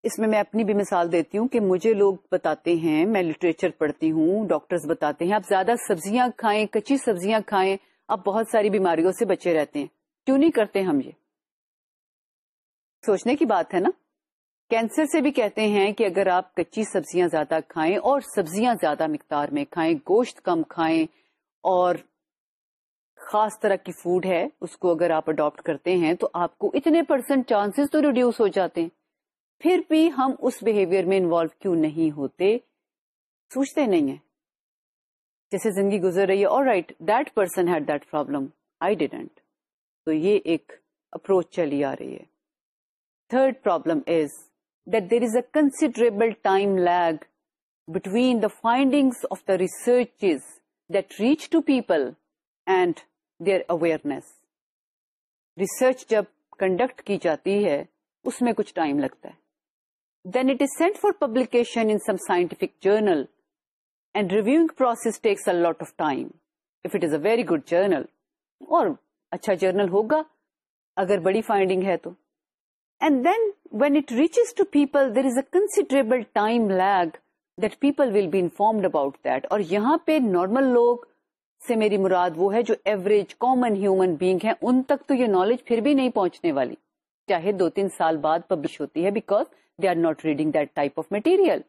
اس میں میں اپنی بھی مثال دیتی ہوں کہ مجھے لوگ بتاتے ہیں میں لٹریچر پڑھتی ہوں ڈاکٹرز بتاتے ہیں آپ زیادہ سبزیاں کھائیں کچی سبزیاں کھائیں آپ بہت ساری بیماریوں سے بچے رہتے ہیں کیوں نہیں کرتے ہم یہ سوچنے کی بات ہے نا کینسر سے بھی کہتے ہیں کہ اگر آپ کچی سبزیاں زیادہ کھائیں اور سبزیاں زیادہ مقدار میں کھائیں گوشت کم کھائیں اور خاص طرح کی فوڈ ہے اس کو اگر آپ اڈاپٹ کرتے ہیں تو آپ کو اتنے پرسینٹ چانس تو ریڈیوس ہو جاتے ہیں پھر بھی ہم اس بہیویئر میں انوالو کیوں نہیں ہوتے سوچتے نہیں ہیں جیسے زندگی گزر رہی ہے اور right that that person had problem I didn't تو یہ ایک اپروچ چلی آ رہی ہے third problem is is that there a considerable time lag between the finding of the research that reach to people and awareness research جب conduct کی جاتی ہے اس میں کچھ ٹائم لگتا ہے then it it is is sent for publication in some scientific journal journal and process tax a a lot of time if very good اور اچھا جرنل ہوگا اگر بڑی فائنڈنگ ہے تو and then when it reaches to people there is a considerable time lag that people will be informed about that اور یہاں پہ نارمل لوگ سے میری مراد وہ ہے جو ایوریج کامن ہیومن بینگ ہے ان تک تو یہ نالج پھر بھی نہیں پہنچنے والی چاہے دو تین سال بعد پبلش ہوتی ہے because they are reading that type of material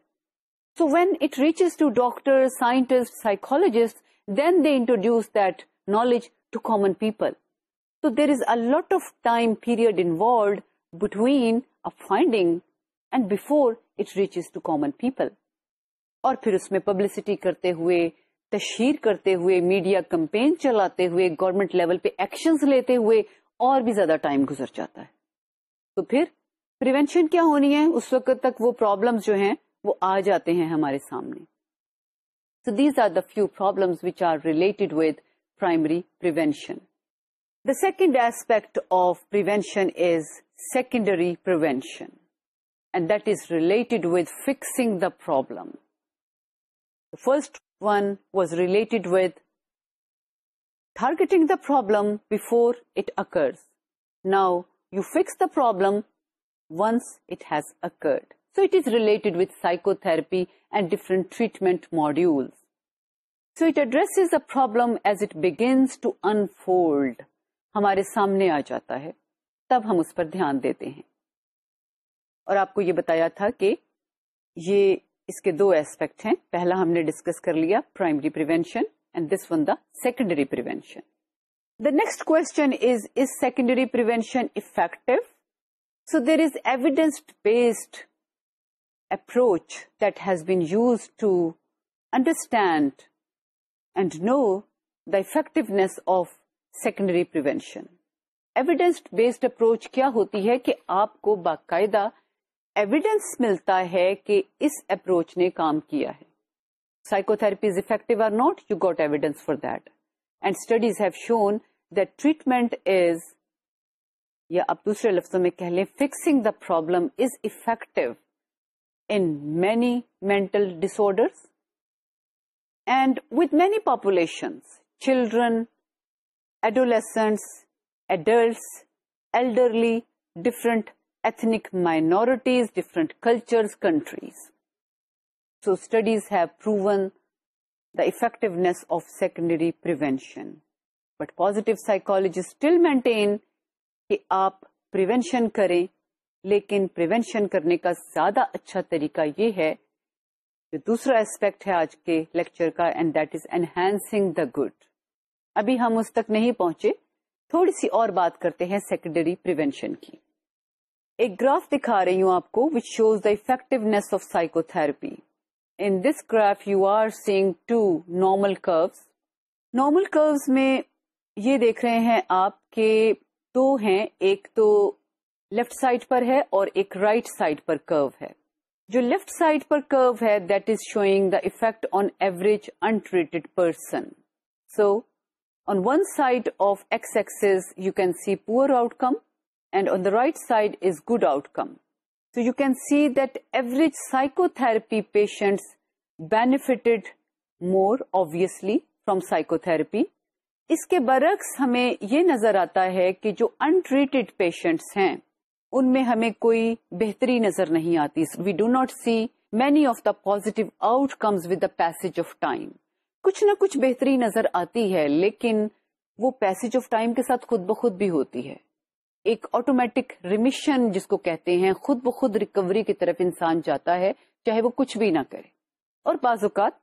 so when it reaches to doctor scientist psychologist then they introduce that knowledge to common people تو there is a lot of time period involved between a finding and before it reaches to common people اور پھر اس میں publicity کرتے ہوئے تشہیر کرتے ہوئے میڈیا کمپین چلاتے ہوئے گورمنٹ لیول پہ ایکشن لیتے ہوئے اور بھی زیادہ ٹائم گزر جاتا ہے تو پھر کیا ہونی ہے اس وقت تک وہ جو ہیں وہ آ جاتے ہیں ہمارے سامنے so these are the few problem the second aspect of prevention is secondary prevention and that is related with fixing the problem first one was related targeting the problem problem therapy and different treatment module so it address is a problem as it begins to unfold ہمارے سامنے آ جاتا ہے تب ہم اس پر دھیان دیتے ہیں اور آپ کو یہ بتایا تھا کہ یہ اس کے دو ایسپیکٹ ہیں پہلا ہم نے ڈسکس کر لیا primary prevention and this one the secondary prevention the next question is is secondary prevention effective so there is evidence based approach that has been use to understand and know the effectiveness of secondary prevention evidence based approach کیا ہوتی ہے کہ آپ کو باقاعدہ evidence ملتا ہے کہ اس اپروچ نے کام کیا ہے psychotherapies effective are not you got evidence for that and studies have shown that treatment is یا اب دوسرے لفظوں میں کہہ لیں fixing the problem is effective in many میں disorders and with many populations children adolescents adults elderly different ethnic minorities, different cultures, countries. So studies have proven the effectiveness of secondary prevention. But positive psychologists still maintain کہ آپ prevention کریں لیکن prevention کرنے کا زیادہ اچھا طریقہ یہ ہے جو دوسرا aspect ہے آج کے lecture کا and that is enhancing the good. ابھی ہم اس تک نہیں پہنچے تھوڑی سی اور بات کرتے ہیں secondary prevention کی ایک گراف دکھا رہی ہوں آپ کو which shows the effectiveness of psychotherapy in this graph you are seeing two normal curves normal curves میں یہ دیکھ رہے ہیں آپ کے دو ہیں ایک تو لیفٹ سائڈ پر ہے اور ایک رائٹ right سائڈ پر کرو ہے جو لیفٹ سائڈ پر کرو ہے that is showing the effect on average untreated person so on one side of x axis you can see poor outcome and on the right side is good outcome so you can see average psycho patients benefited more more from from اس کے برعکس ہمیں یہ نظر آتا ہے کہ جو انٹریٹڈ پیشنٹس ہیں ان میں ہمیں کوئی بہتری نظر نہیں آتی we do not see many of the positive outcomes with passage piece time کچھ نہ کچھ بہتری نظر آتی ہے لیکن وہ پیس آف ٹائم کے ساتھ خود بخود بھی ہوتی ہے ایک آٹومیٹک ریمیشن جس کو کہتے ہیں خود بخود ریکوری کی طرف انسان جاتا ہے چاہے وہ کچھ بھی نہ کرے اور بعض اوقات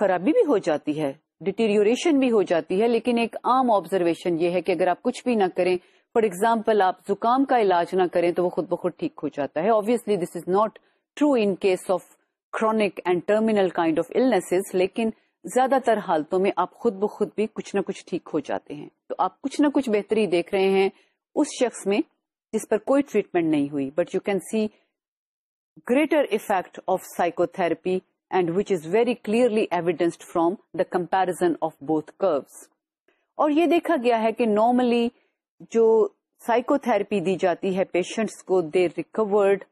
خرابی بھی ہو جاتی ہے ڈیٹیریوریشن بھی ہو جاتی ہے لیکن ایک عام آبزرویشن یہ ہے کہ اگر آپ کچھ بھی نہ کریں فار ایگزامپل آپ زکام کا علاج نہ کریں تو وہ خود بخود ٹھیک ہو جاتا ہے obviously this is not true in case of chronic and terminal kind of illnesses لیکن زیادہ تر حالتوں میں آپ خود بخود بھی کچھ نہ کچھ ٹھیک ہو جاتے ہیں تو آپ کچھ نہ کچھ بہتری دیکھ رہے ہیں اس شخص میں جس پر کوئی ٹریٹمنٹ نہیں ہوئی but you can see greater effect of psychotherapy and which is very clearly evidenced from the comparison of both curves اور یہ دیکھا گیا ہے کہ نارملی جو سائکو تھرپی دی جاتی ہے پیشنٹس کو they recovered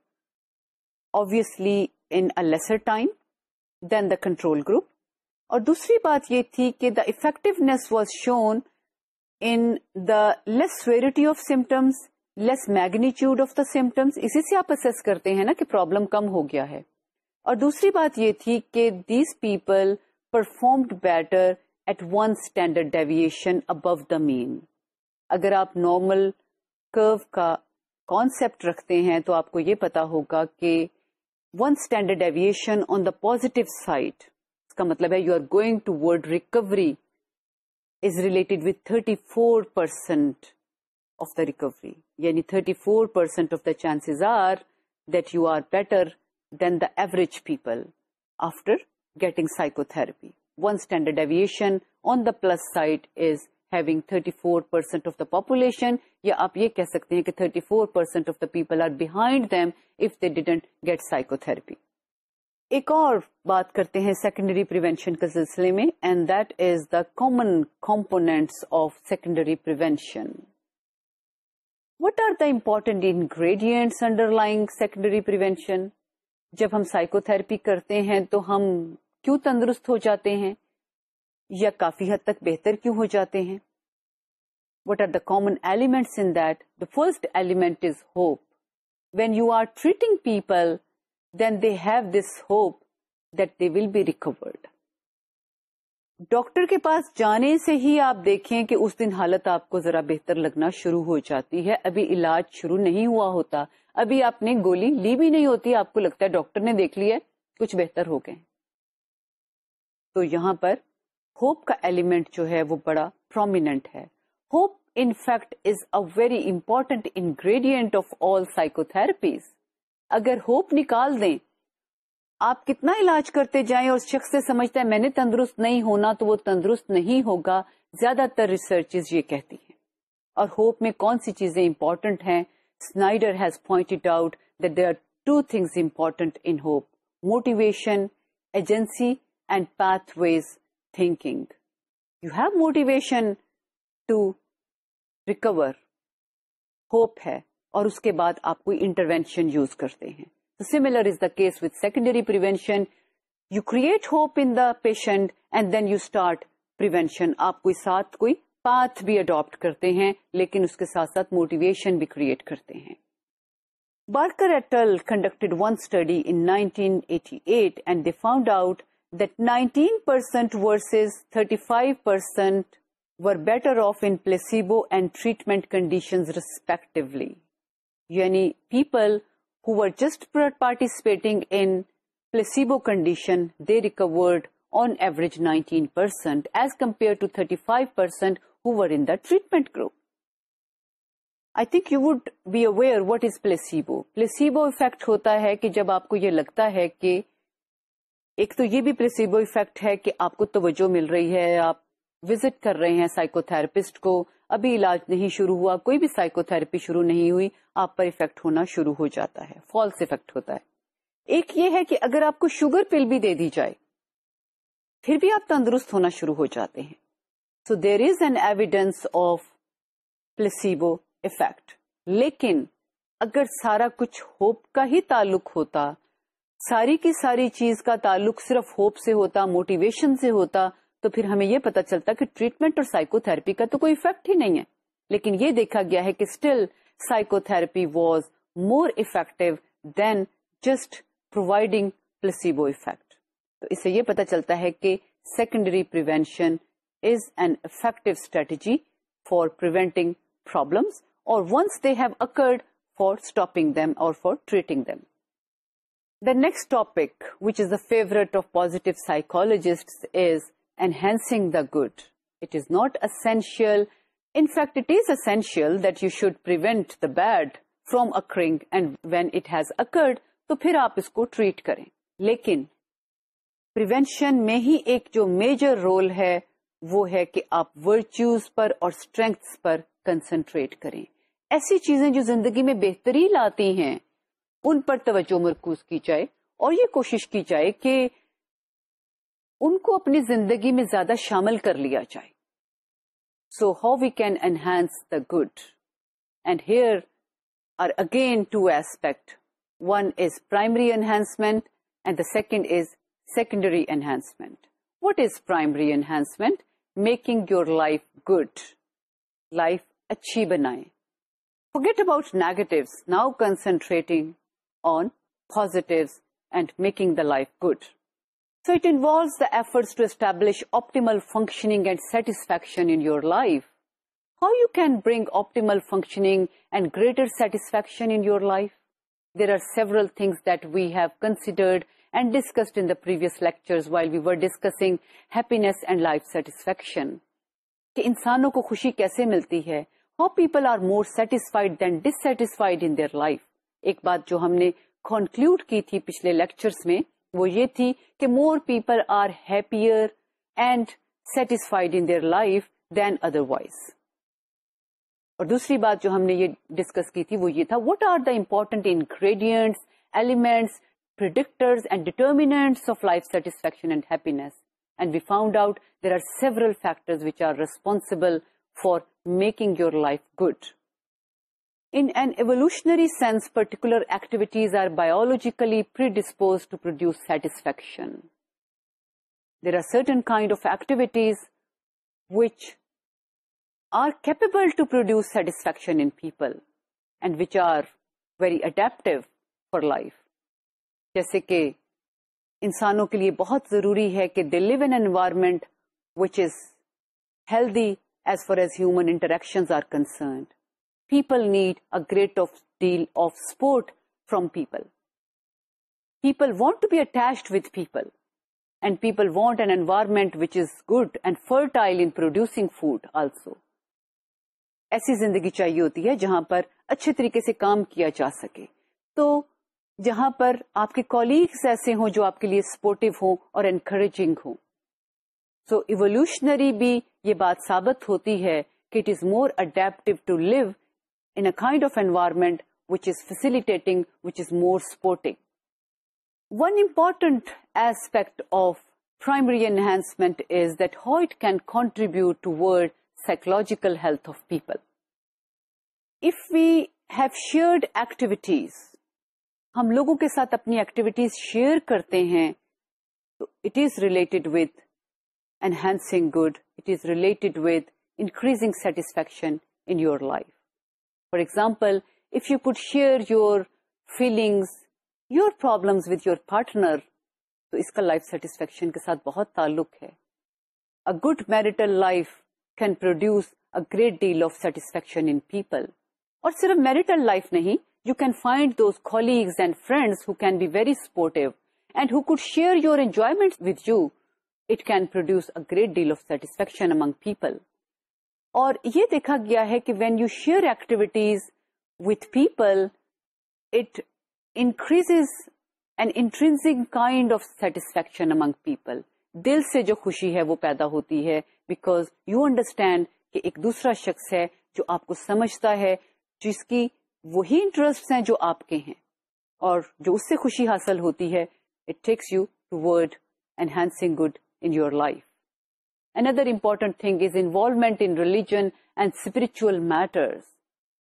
obviously in a lesser time than the control group اور دوسری بات یہ تھی کہ the effectiveness was shown in the less severity of symptoms less magnitude of the symptoms اسی سے آپ اسیس کرتے ہیں نا کہ پرابلم کم ہو گیا ہے اور دوسری بات یہ تھی کہ these people performed better at one standard deviation above the mean اگر آپ نارمل کرو کا کانسپٹ رکھتے ہیں تو آپ کو یہ پتا ہوگا کہ one standard deviation on the positive side اس کا مطلب ہے you are going toward recovery relate with thirty four percent of the recovery یعنی thirty four percent of the chances are that you are better than the average people after getting psychotherapy one standard deviation on the plus side is having thirty four percent of the population یا آپ یہ کہہ سکتے ہیں کہ thirty four percent of the people are behind them if they didn't get psychotherapy ایک اور بات کرتے ہیں سیکنڈری پروینشن کے سلسلے میں and that is the common components of secondary what are the under secondary prevention جب ہم سائیکو تھراپی کرتے ہیں تو ہم کیوں تندرست ہو جاتے ہیں یا کافی حد تک بہتر کیوں ہو جاتے ہیں what are the common elements in that the first element is hope when you are treating people then they have this hope that they will be recovered doctor کے پاس جانے سے ہی آپ دیکھیں کہ اس دن حالت آپ کو ذرا بہتر لگنا شروع ہو جاتی ہے ابھی علاج شروع نہیں ہوا ہوتا ابھی آپ نے گولی لی بھی نہیں ہوتی آپ کو لگتا ہے ڈاکٹر نے دیکھ لی ہے کچھ بہتر ہو گئے تو یہاں پر ہوپ کا ایلیمنٹ جو ہے وہ بڑا پرومیننٹ ہے hope in fact is very important ingredient of all psychotherapies اگر ہوپ نکال دیں آپ کتنا علاج کرتے جائیں اور شخص سے سمجھتا ہے میں نے تندرست نہیں ہونا تو وہ تندرست نہیں ہوگا زیادہ تر ریسرچ یہ کہتی ہیں اور ہوپ میں کون سی چیزیں امپورٹنٹ ہیں Snyder has pointed out that they are two things important in hope motivation agency and pathways thinking you have motivation to recover hope ہے اور اس کے بعد آپ کوئی انٹروینشن یوز کرتے ہیں similar is the case with secondary prevention you create hope in the patient and then you start prevention آپ کوئی ساتھ کوئی پاتھ بھی اڈاپٹ کرتے ہیں لیکن اس کے ساتھ ساتھ موٹیویشن بھی کریٹ کرتے ہیں Barker et al conducted one study in 1988 and they found out that 19 percent versus 35 percent were better off in placebo and treatment conditions respectively. یعنی people who just participating in placebo condition they recovered on average as as compare to thirty five percent who treatment group. I think you would be aware what is placebo. Placebo effect ہوتا ہے کہ جب آپ کو یہ لگتا ہے کہ ایک تو یہ بھی پلیسیبو افیکٹ ہے کہ آپ کو توجہ مل رہی ہے آپ وزٹ کر رہے ہیں سائیکو تھراپسٹ کو ابھی علاج نہیں شروع ہوا کوئی بھی سائیکو تھراپی شروع نہیں ہوئی آپ پر افیکٹ ہونا شروع ہو جاتا ہے فالس افیکٹ ہوتا ہے ایک یہ ہے کہ اگر آپ کو شوگر پل بھی دے دی جائے پھر بھی آپ تندرست ہونا شروع ہو جاتے ہیں so there is an evidence of placebo effect لیکن اگر سارا کچھ ہوپ کا ہی تعلق ہوتا ساری کی ساری چیز کا تعلق صرف ہوپ سے ہوتا موٹیویشن سے ہوتا تو پھر ہمیں یہ پتا چلتا کہ ٹریٹمنٹ اور سائیکو تھراپی کا تو کوئی افیکٹ ہی نہیں ہے لیکن یہ دیکھا گیا ہے کہ still psychotherapy was more effective than just providing placebo effect تو اس سے یہ پتا چلتا ہے کہ secondary prevention is an effective strategy for preventing problems اور once they have occurred for stopping them اور for treating them the next topic which is the favourite of positive psychology is enhancing the good. It is not essential. In fact, it is essential that you should prevent the bad from occurring and when it has occurred, تو پھر آپ اس کو treat کریں لیکن prevention میں ہی ایک جو میجر رول ہے وہ ہے کہ آپ ورچوز پر اور اسٹرینگس پر کنسنٹریٹ کریں ایسی چیزیں جو زندگی میں بہتری لاتی ہیں ان پر توجہ مرکوز کی جائے اور یہ کوشش کی جائے کہ ان کو اپنی زندگی میں زیادہ شامل کر لیا جائے so how we can enhance the good and here are again two aspect one is primary enhancement and the second is secondary enhancement what is primary enhancement making your life good life اچھی بنائے forget about about now now concentrating on and and making the life good so اسٹیبلسیکشنسن انسانوں کو خوشی کیسے ملتی ہے how people are more satisfied than ڈسٹر لائف ایک بات جو ہم نے کانکلوڈ کی تھی پچھلے لیکچرس میں وہ یہ تھی کہ more people are happier and satisfied in their life than otherwise اور دوسری بات جو ہم نے یہ ڈسکس کی تھی وہ یہ تھا what are the important ingredient elements determinants of life satisfaction and and we found out there are several factor which are responsible for making your life good In an evolutionary sense, particular activities are biologically predisposed to produce satisfaction. There are certain kind of activities which are capable to produce satisfaction in people and which are very adaptive for life. جیسے کہ انسانوں کے لیے بہت ضروری ہے کہ they live an environment which is healthy as far as human interaction are concerned a great of deal of support from people. People want to be attached with people and people want an environment which is good and fertile in producing food also. ایسی زندگی چاہیے ہوتی ہے جہاں پر اچھے طریقے سے کام کیا جا سکے تو جہاں پر آپ کے کولیگس ایسے ہوں جو آپ کے لیے سپورٹو ہوں اور انکریجنگ ہوں سو ایولیوشنری بھی یہ بات ثابت ہوتی ہے کہ it is more adaptive to live منٹ which is facility which is more supporting one important aspect of primary enhancement is that what can contribute toward psychological health of people if we have shared activities ہم لوگوں کے ساتھ اپنی activities share کرتے ہیں تو it is related with enhancing good it is related with increasing satisfaction in your life for example if you your share your feelings your your partner تو اس کا لائف سیٹسفیکشن کے ساتھ بہت تعلق ہے a good marital life can produce a great deal of satisfaction in people اور صرف میرٹل لائف نہیں you can find those colleagues and friends who can be very supportive and who could share your with you it can produce a great deal of satisfaction among people اور یہ دیکھا گیا ہے کہ when you share activities with people it increase an interesting kind of satisfaction among people دل سے جو خوشی ہے وہ پیدا ہوتی ہے بیکاز یو انڈرسٹینڈ کہ ایک دوسرا شخص ہے جو آپ کو سمجھتا ہے جس کی وہی انٹرسٹ ہیں جو آپ کے ہیں اور جو اس سے خوشی حاصل ہوتی ہے it takes you toward enhancing good in your life another important thing is involvement in religion and spiritual matters.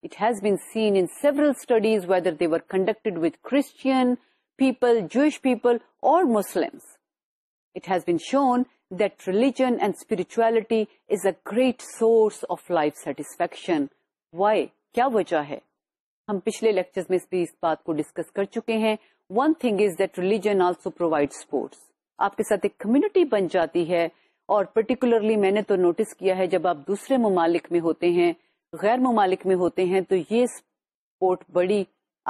It has been seen in several studies whether they were conducted with Christian people, Jewish people or Muslims. It has been shown that religion and spirituality is a great source of life satisfaction. Why? کیا وجہ ہے ہم پچھلے lecture میں بھی اس بات کو discuss کر چکے ہیں one thing is that religion also provide supports آپ کے ساتھ ایک کمیونٹی بن جاتی ہے اور پرٹیکولرلی میں نے تو نوٹس کیا ہے جب آپ دوسرے ممالک میں ہوتے ہیں غیر ممالک میں ہوتے ہیں تو یہ سپورٹ بڑی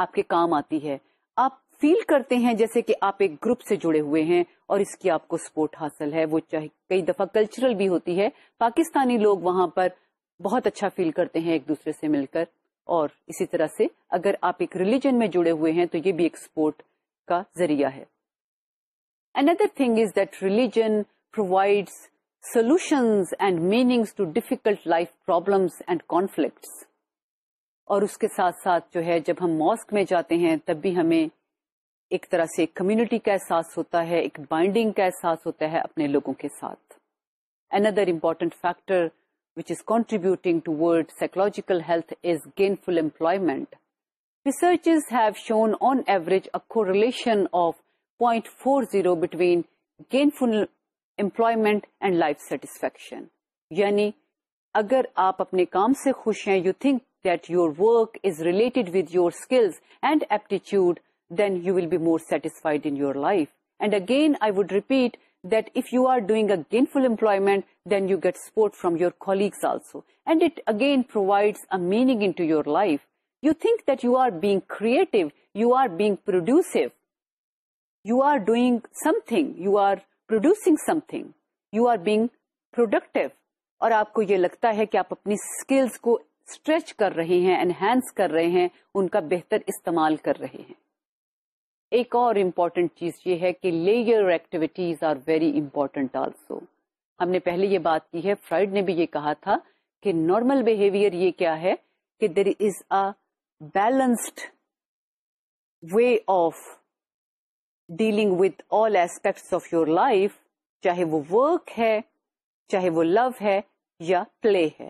آپ کے کام آتی ہے آپ فیل کرتے ہیں جیسے کہ آپ ایک گروپ سے جڑے ہوئے ہیں اور اس کی آپ کو سپورٹ حاصل ہے وہ چاہے کئی دفعہ کلچرل بھی ہوتی ہے پاکستانی لوگ وہاں پر بہت اچھا فیل کرتے ہیں ایک دوسرے سے مل کر اور اسی طرح سے اگر آپ ایک ریلیجن میں جڑے ہوئے ہیں تو یہ بھی ایک سپورٹ کا ذریعہ ہے another thing is that religion provides solutions and meanings to difficult life problems and conflicts اور اس کے ساتھ ساتھ جو ہے جب ہم ماسک میں جاتے ہیں تب بھی ہمیں ایک طرح سے کمیونٹی کا احساس ہوتا ہے ایک بائنڈنگ کا احساس ہوتا ہے اپنے لوگوں کے ساتھ another important factor which is contributing toward psychological health is gainful employment research have shown on average relation of point four zero between gainful employment and life satisfaction یعنی اگر آپ اپنے کام سے خوش ہیں you think that your work is related with your skills and aptitude then you will be more satisfied in your life and again I would repeat that if you are doing a gainful employment, then you get support from your colleagues also. And it again provides a meaning into your life. You think that you are being creative, you are being producive, you are doing something, you are producing something you are being productive اور آپ کو یہ لگتا ہے کہ آپ اپنی skills کو اسٹریچ کر رہے ہیں انہینس کر رہے ہیں ان کا بہتر استعمال کر رہے ہیں ایک اور امپورٹینٹ چیز یہ ہے کہ لیئر activities are very important also ہم نے پہلے یہ بات کی ہے فرائڈ نے بھی یہ کہا تھا کہ نارمل بہیویئر یہ کیا ہے کہ there is a balanced way of dealing with all aspects of your life چاہے وہ ورک ہے چاہے وہ لو ہے یا پلے ہے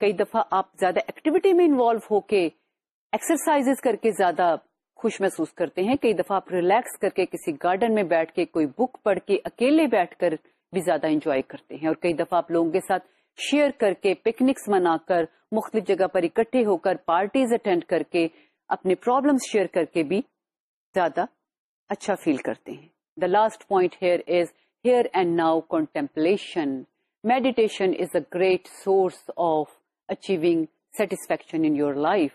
کئی دفعہ آپ زیادہ ایکٹیویٹی میں انوالو ہو کے ایکسرسائز کر کے زیادہ خوش محسوس کرتے ہیں کئی دفعہ آپ ریلیکس کر کے کسی گارڈن میں بیٹھ کے کوئی بک پڑھ کے اکیلے بیٹھ کر بھی زیادہ انجوائے کرتے ہیں اور کئی دفعہ آپ لوگوں کے ساتھ شیئر کر کے پکنکس منا کر مختلف جگہ پر اکٹھے ہو کر پارٹیز اٹینڈ کر کے اپنے پرابلمس شیئر کر کے بھی زیادہ اچھا فیل کرتے ہیں the last point here is here and now contemplation meditation is a great source of achieving satisfaction in your life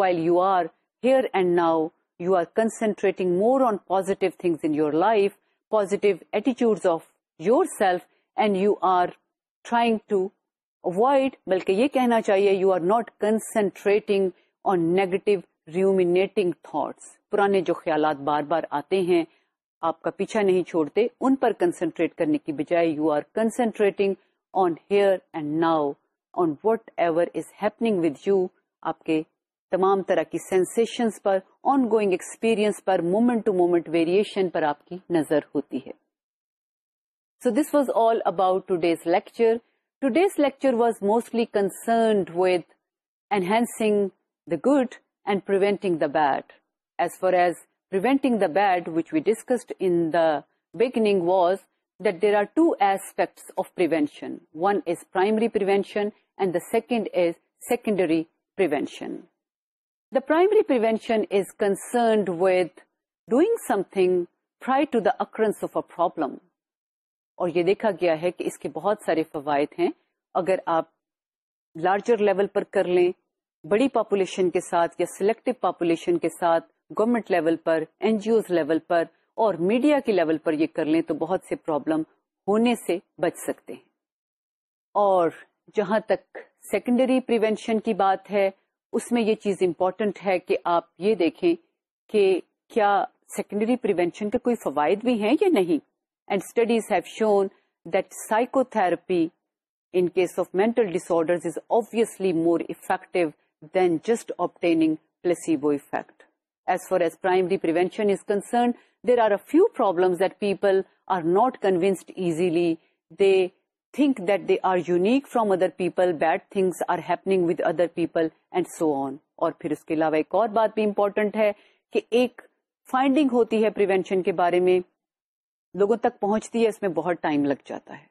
while you are here and now you are concentrating more on positive things in your life positive ایٹیچیوڈ of your self and you are trying to avoid بلکہ یہ کہنا چاہیے you are not concentrating on negative ruminating thoughts پرانے جو خیالات بار بار آتے ہیں آپ کا پیچھا نہیں چھوڑتے ان پر کنسنٹریٹ کرنے کی بجائے you are concentrating on here and now on whatever is happening with you آپ کے تمام طرح کی سینسیشنس پر آن گوئنگ ایکسپیرئنس پر مومنٹ ٹو مومنٹ ویریشن پر آپ کی نظر ہوتی ہے so this was all about two days lecture two days lecture was mostly concerned with enhancing the good which the bad as far as was bad which we discussed aspects was there are two primary prevention one is second and the second is primary the is is concerned with doing some thing prior to of of problem. اور یہ دیکھا گیا ہے کہ اس کے بہت سارے فوائد ہیں اگر آپ لارجر لیول پر کر لیں بڑی پاپولیشن کے ساتھ یا سلیکٹو پاپولیشن کے ساتھ گورمنٹ لیول پر این جی اوز لیول پر اور میڈیا کے لیول پر یہ کر لیں تو بہت سے پرابلم ہونے سے بچ سکتے ہیں اور جہاں تک سیکنڈری پریونشن کی بات ہے اس میں یہ چیز امپورٹنٹ ہے کہ آپ یہ دیکھیں کہ کیا سیکنڈری پریونشن کے کوئی فوائد بھی ہیں یا نہیں and studies have shown that psychotherapy in case of mental disorder is obviously more effective from other people bad things are happening with other people and so on اور پھر اس کے علاوہ ایک اور بات بھی امپورٹنٹ ہے کہ ایک فائنڈنگ ہوتی ہے پریونشن کے بارے میں لوگوں تک پہنچتی ہے اس میں بہت ٹائم لگ جاتا ہے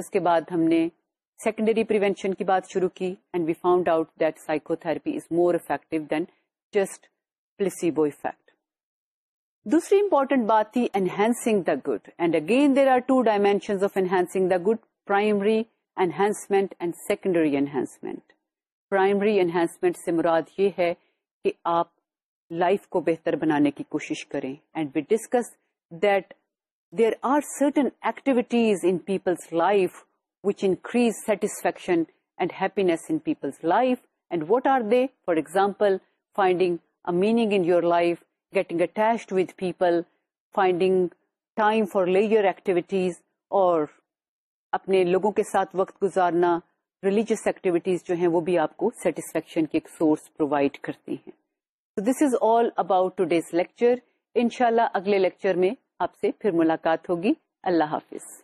اس کے بعد ہم نے سیکنڈری پریونشن کی بات شروع کی and we found out that psychotherapy is more effective than just placebo effect دوسری امپورٹنٹ بات تھی enhancing the good and again there are two dimension of enhancing the good primary enhancement and secondary enhancement primary enhancement سے مراد یہ ہے کہ آپ life کو بہتر بنانے کی کوشش کریں and we discuss that there are certain activities in people's life which increase satisfaction and people's life and what are they for example finding a meaning in your life getting attached with people finding time for leisure activities اور اپنے لوگوں کے ساتھ وقت گزارنا religious activities جو ہیں وہ بھی آپ کو سیٹسفیکشن کی ایک سورس پرووائڈ کرتی ہیں this is all about two days lecture ان اگلے لیکچر میں آپ سے پھر ملاقات ہوگی اللہ حافظ